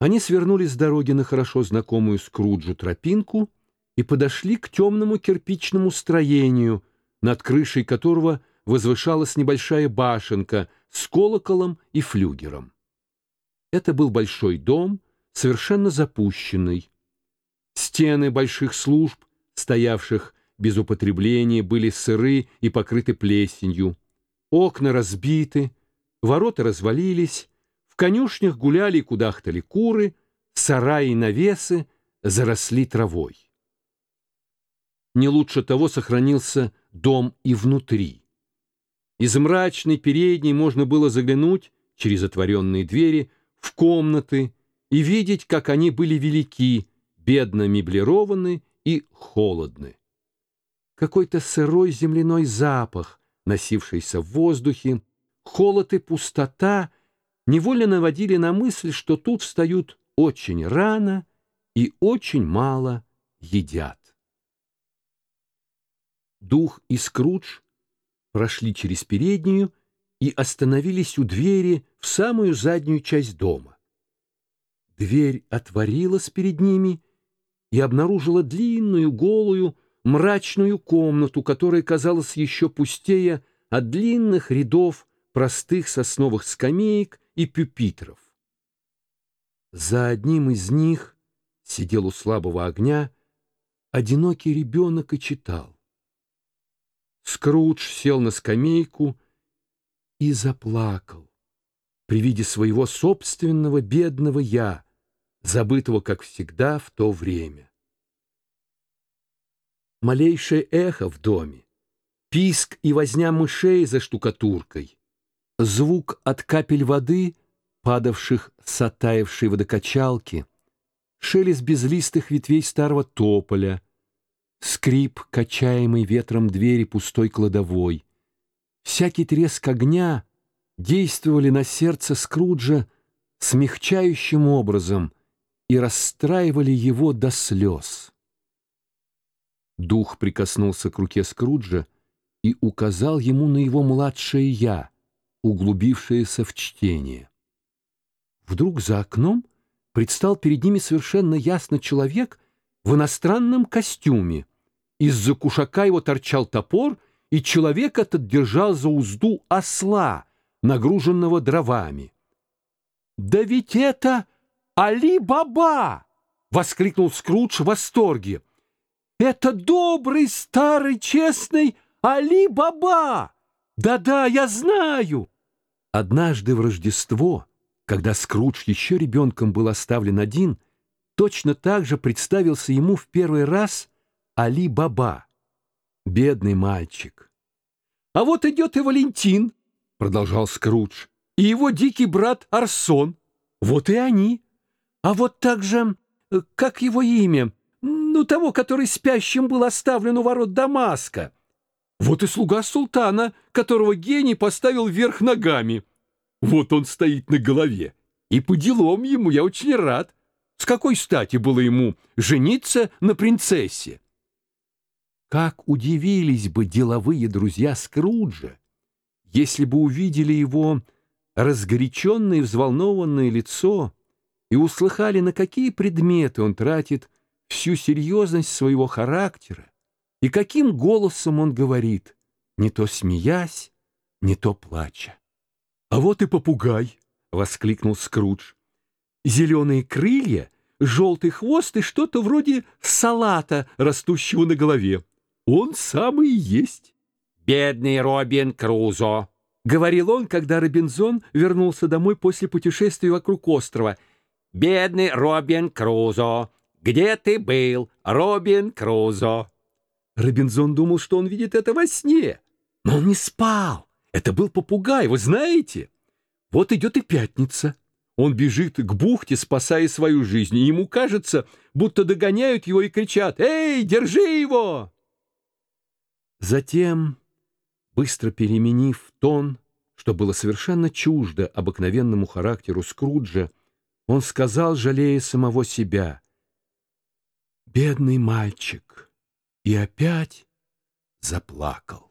Они свернули с дороги на хорошо знакомую Скруджу тропинку и подошли к темному кирпичному строению, над крышей которого возвышалась небольшая башенка с колоколом и флюгером. Это был большой дом, совершенно запущенный. Стены больших служб, стоявших без употребления, были сыры и покрыты плесенью. Окна разбиты, ворота развалились, конюшнях гуляли и кудахтали куры, сараи и навесы заросли травой. Не лучше того сохранился дом и внутри. Из мрачной передней можно было заглянуть через отворенные двери в комнаты и видеть, как они были велики, бедно меблированы и холодны. Какой-то сырой земляной запах, носившийся в воздухе, холод и пустота невольно наводили на мысль, что тут встают очень рано и очень мало едят. Дух и Скрудж прошли через переднюю и остановились у двери в самую заднюю часть дома. Дверь отворилась перед ними и обнаружила длинную, голую, мрачную комнату, которая казалась еще пустее от длинных рядов простых сосновых скамеек и пюпитров. За одним из них сидел у слабого огня одинокий ребенок и читал. Скрудж сел на скамейку и заплакал при виде своего собственного бедного «я», забытого, как всегда, в то время. Малейшее эхо в доме, писк и возня мышей за штукатуркой, звук от капель воды, падавших с оттаившей водокачалки, шелест безлистых ветвей старого тополя — скрип, качаемый ветром двери пустой кладовой, всякий треск огня действовали на сердце Скруджа смягчающим образом и расстраивали его до слез. Дух прикоснулся к руке Скруджа и указал ему на его младшее «я», углубившееся в чтение. Вдруг за окном предстал перед ними совершенно ясно человек в иностранном костюме, из-за кушака его торчал топор, и человек этот держал за узду осла, нагруженного дровами. «Да ведь это Али-Баба!» — воскликнул Скрудж в восторге. «Это добрый, старый, честный Али-Баба! Да-да, я знаю!» Однажды в Рождество, когда Скрудж еще ребенком был оставлен один, точно так же представился ему в первый раз — Али-Баба. Бедный мальчик. «А вот идет и Валентин», — продолжал Скрудж, «и его дикий брат Арсон. Вот и они. А вот так же, э, как его имя, ну, того, который спящим был оставлен у ворот Дамаска. Вот и слуга султана, которого гений поставил вверх ногами. Вот он стоит на голове. И по делам ему я очень рад. С какой стати было ему жениться на принцессе?» Как удивились бы деловые друзья Скруджа, если бы увидели его разгоряченное и взволнованное лицо и услыхали, на какие предметы он тратит всю серьезность своего характера и каким голосом он говорит, не то смеясь, не то плача. «А вот и попугай!» — воскликнул Скрудж. «Зеленые крылья, желтый хвост и что-то вроде салата, растущего на голове. Он самый есть. «Бедный Робин Крузо», — говорил он, когда Робинзон вернулся домой после путешествия вокруг острова. «Бедный Робин Крузо, где ты был, Робин Крузо?» Робинзон думал, что он видит это во сне, но он не спал. Это был попугай, вы знаете? Вот идет и пятница. Он бежит к бухте, спасая свою жизнь, и ему кажется, будто догоняют его и кричат «Эй, держи его!» Затем, быстро переменив тон, что было совершенно чуждо обыкновенному характеру Скруджа, он сказал, жалея самого себя, «Бедный мальчик!» И опять заплакал.